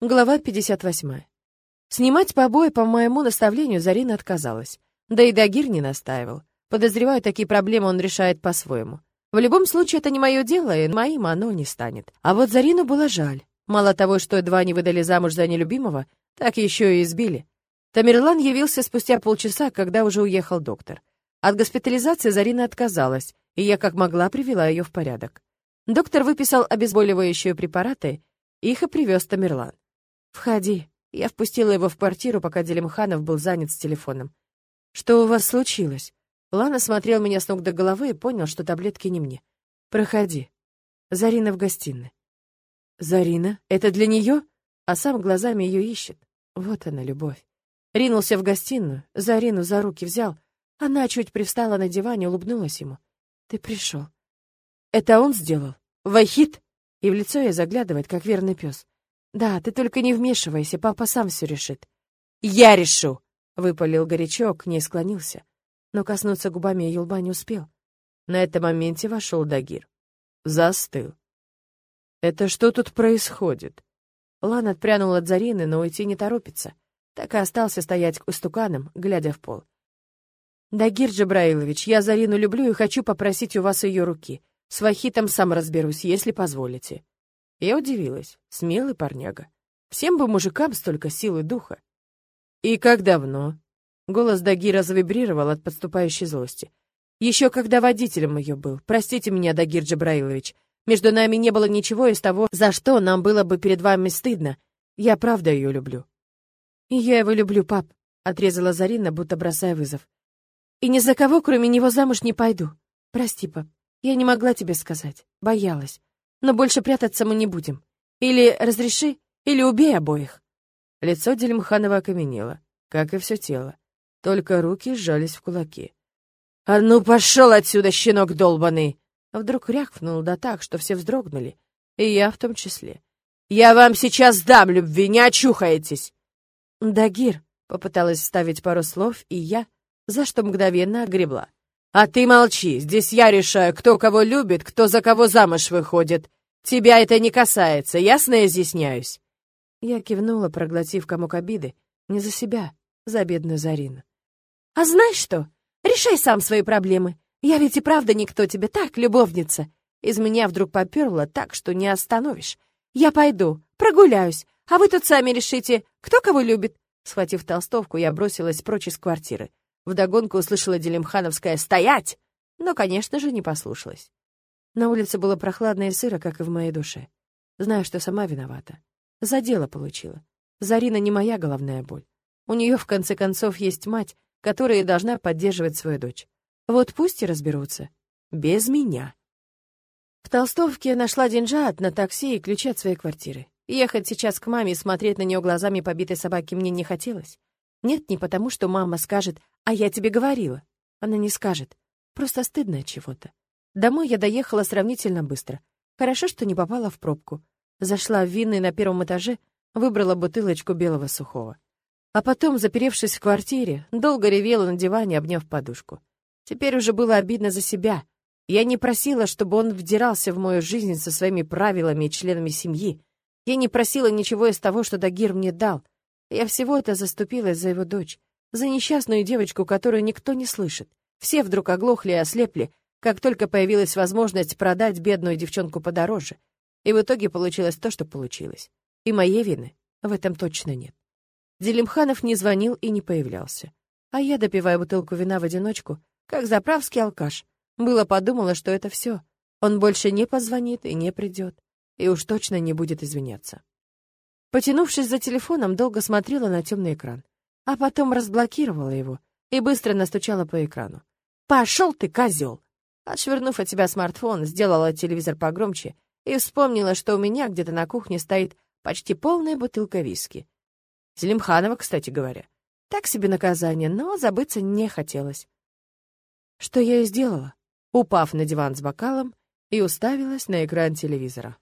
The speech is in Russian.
Глава 58. Снимать побои по моему наставлению Зарина отказалась. Да и Дагир не настаивал. Подозреваю, такие проблемы он решает по-своему. В любом случае, это не мое дело, и моим оно не станет. А вот Зарину было жаль. Мало того, что два не выдали замуж за нелюбимого, так еще и избили. Тамерлан явился спустя полчаса, когда уже уехал доктор. От госпитализации Зарина отказалась, и я как могла привела ее в порядок. Доктор выписал обезболивающие препараты, их и привез Тамерлан. «Входи». Я впустила его в квартиру, пока Делимханов был занят с телефоном. «Что у вас случилось?» Лана смотрел меня с ног до головы и понял, что таблетки не мне. «Проходи». Зарина в гостиной. «Зарина? Это для нее?» А сам глазами ее ищет. Вот она, любовь. Ринулся в гостиную, Зарину за руки взял. Она чуть привстала на диване, улыбнулась ему. «Ты пришел». «Это он сделал? Вахит?» И в лицо ей заглядывает, как верный пес. Да, ты только не вмешивайся, папа сам все решит. Я решу, выпалил горячо, к ней склонился, но коснуться губами ее лба не успел. На этом моменте вошел Дагир. Застыл. Это что тут происходит? Лан отпрянул от Зарины, но уйти не торопится. Так и остался стоять устуканом, глядя в пол. «Дагир Джабраилович, я Зарину люблю и хочу попросить у вас ее руки. С Вахитом сам разберусь, если позволите». Я удивилась. Смелый парняга. Всем бы мужикам столько силы духа. «И как давно?» Голос Дагира завибрировал от подступающей злости. «Еще когда водителем ее был. Простите меня, Дагир Джабраилович. Между нами не было ничего из того, за что нам было бы перед вами стыдно. Я правда ее люблю». «И я его люблю, пап», — отрезала Зарина, будто бросая вызов. «И ни за кого, кроме него, замуж не пойду. Прости, пап. Я не могла тебе сказать. Боялась. Но больше прятаться мы не будем. Или разреши, или убей обоих». Лицо Дельмханова окаменело, как и все тело. Только руки сжались в кулаки. «А ну пошел отсюда, щенок долбанный!» Вдруг рявкнул да так, что все вздрогнули, и я в том числе. «Я вам сейчас дам любви, не очухаетесь!» «Дагир», — попыталась вставить пару слов, и я, за что мгновенно огребла. А ты молчи, здесь я решаю, кто кого любит, кто за кого замуж выходит. Тебя это не касается, ясно я изъясняюсь?» Я кивнула, проглотив комок обиды. Не за себя, за бедную Зарину. «А знаешь что? Решай сам свои проблемы. Я ведь и правда никто тебе, так, любовница. Из меня вдруг поперло так, что не остановишь. Я пойду, прогуляюсь, а вы тут сами решите, кто кого любит». Схватив толстовку, я бросилась прочь из квартиры. Вдогонку услышала Делимхановская «Стоять!», но, конечно же, не послушалась. На улице было прохладно и сыро, как и в моей душе. Знаю, что сама виновата. За дело получила. Зарина не моя головная боль. У нее, в конце концов, есть мать, которая должна поддерживать свою дочь. Вот пусть и разберутся. Без меня. В Толстовке нашла деньжат на такси и ключи от своей квартиры. Ехать сейчас к маме и смотреть на нее глазами побитой собаки мне не хотелось. Нет, не потому, что мама скажет «А я тебе говорила». Она не скажет. Просто стыдно от чего-то. Домой я доехала сравнительно быстро. Хорошо, что не попала в пробку. Зашла в винный на первом этаже, выбрала бутылочку белого сухого. А потом, заперевшись в квартире, долго ревела на диване, обняв подушку. Теперь уже было обидно за себя. Я не просила, чтобы он вдирался в мою жизнь со своими правилами и членами семьи. Я не просила ничего из того, что Дагир мне дал — я всего это заступилась за его дочь, за несчастную девочку, которую никто не слышит. Все вдруг оглохли и ослепли, как только появилась возможность продать бедную девчонку подороже. И в итоге получилось то, что получилось. И моей вины в этом точно нет. Делимханов не звонил и не появлялся. А я, допивая бутылку вина в одиночку, как заправский алкаш, было подумала, что это все. Он больше не позвонит и не придет, и уж точно не будет извиняться. Потянувшись за телефоном, долго смотрела на темный экран, а потом разблокировала его и быстро настучала по экрану. «Пошел ты, козел!» Отшвырнув от себя смартфон, сделала телевизор погромче и вспомнила, что у меня где-то на кухне стоит почти полная бутылка виски. Зелимханова, кстати говоря. Так себе наказание, но забыться не хотелось. Что я и сделала, упав на диван с бокалом и уставилась на экран телевизора.